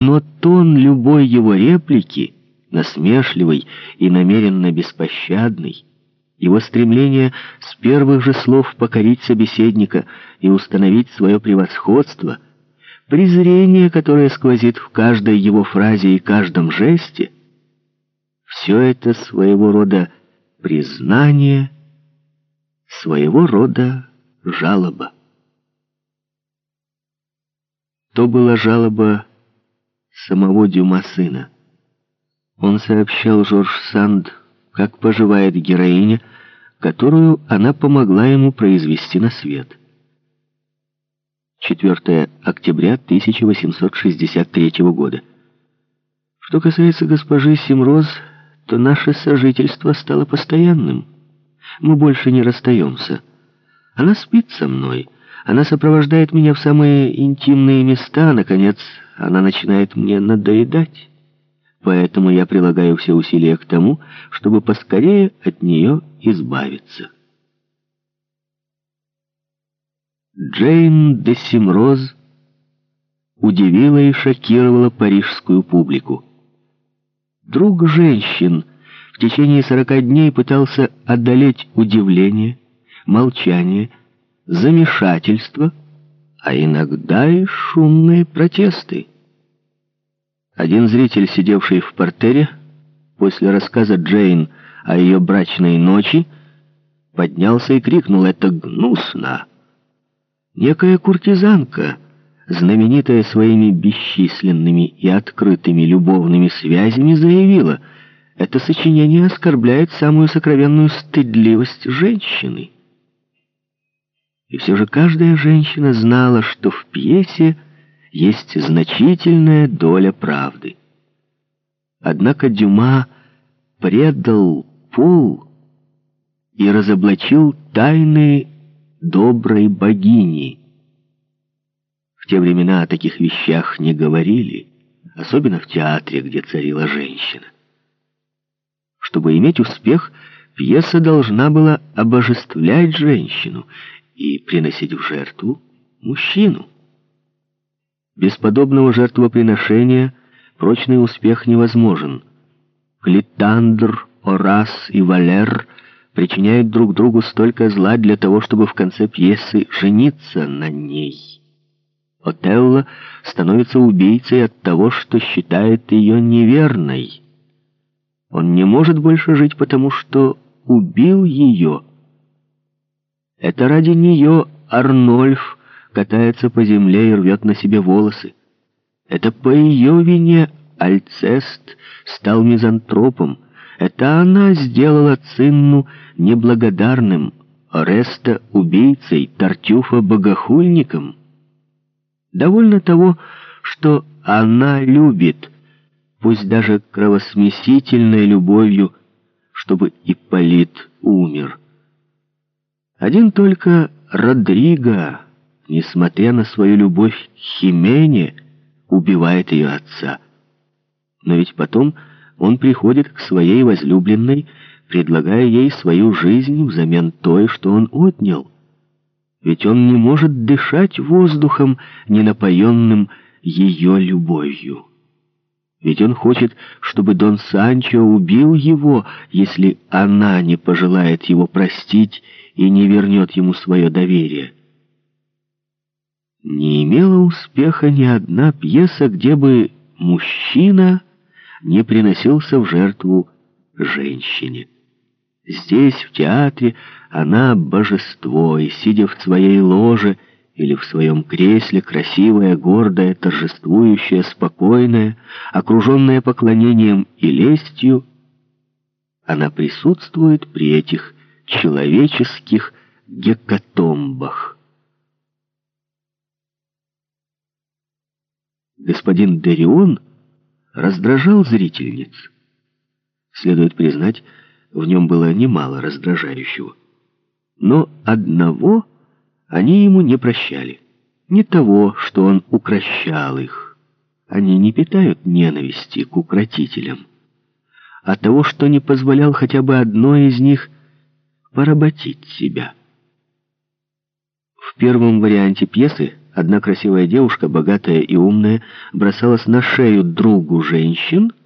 Но тон любой его реплики, насмешливый и намеренно беспощадный, его стремление с первых же слов покорить собеседника и установить свое превосходство, презрение, которое сквозит в каждой его фразе и каждом жесте, все это своего рода признание, своего рода жалоба. То была жалоба самого Дюма сына. Он сообщал Жорж Санд, как поживает героиня, которую она помогла ему произвести на свет. 4 октября 1863 года. Что касается госпожи Симроз, то наше сожительство стало постоянным. Мы больше не расстаемся. Она спит со мной, она сопровождает меня в самые интимные места, наконец, она начинает мне надоедать. Поэтому я прилагаю все усилия к тому, чтобы поскорее от нее избавиться. Джейн де Симроз удивила и шокировала парижскую публику. Друг женщин в течение сорока дней пытался одолеть удивление, молчание, замешательство, а иногда и шумные протесты. Один зритель, сидевший в портере, после рассказа Джейн о ее брачной ночи, поднялся и крикнул «Это гнусно!». Некая куртизанка, знаменитая своими бесчисленными и открытыми любовными связями, заявила «Это сочинение оскорбляет самую сокровенную стыдливость женщины». И все же каждая женщина знала, что в пьесе есть значительная доля правды. Однако Дюма предал пол и разоблачил тайны доброй богини. В те времена о таких вещах не говорили, особенно в театре, где царила женщина. Чтобы иметь успех, пьеса должна была обожествлять женщину и приносить в жертву мужчину. Без подобного жертвоприношения прочный успех невозможен. Клитандр, Орас и Валер причиняют друг другу столько зла для того, чтобы в конце пьесы жениться на ней. Отелло становится убийцей от того, что считает ее неверной. Он не может больше жить, потому что убил ее. Это ради нее Арнольф катается по земле и рвет на себе волосы. Это по ее вине Альцест стал мизантропом. Это она сделала Цинну неблагодарным, Ореста убийцей, Тартюфа богохульником. Довольно того, что она любит, пусть даже кровосмесительной любовью, чтобы Ипполит умер. Один только Родриго несмотря на свою любовь к Химене, убивает ее отца. Но ведь потом он приходит к своей возлюбленной, предлагая ей свою жизнь взамен той, что он отнял. Ведь он не может дышать воздухом, не напоенным ее любовью. Ведь он хочет, чтобы Дон Санчо убил его, если она не пожелает его простить и не вернет ему свое доверие. Не имела успеха ни одна пьеса, где бы мужчина не приносился в жертву женщине. Здесь, в театре, она божество, и, сидя в своей ложе или в своем кресле, красивая, гордая, торжествующая, спокойная, окруженная поклонением и лестью, она присутствует при этих человеческих гекатомбах. господин Дерион раздражал зрительниц. Следует признать, в нем было немало раздражающего. Но одного они ему не прощали. Не того, что он укращал их. Они не питают ненависти к укротителям. А того, что не позволял хотя бы одной из них поработить себя. В первом варианте пьесы Одна красивая девушка, богатая и умная, бросалась на шею другу женщин —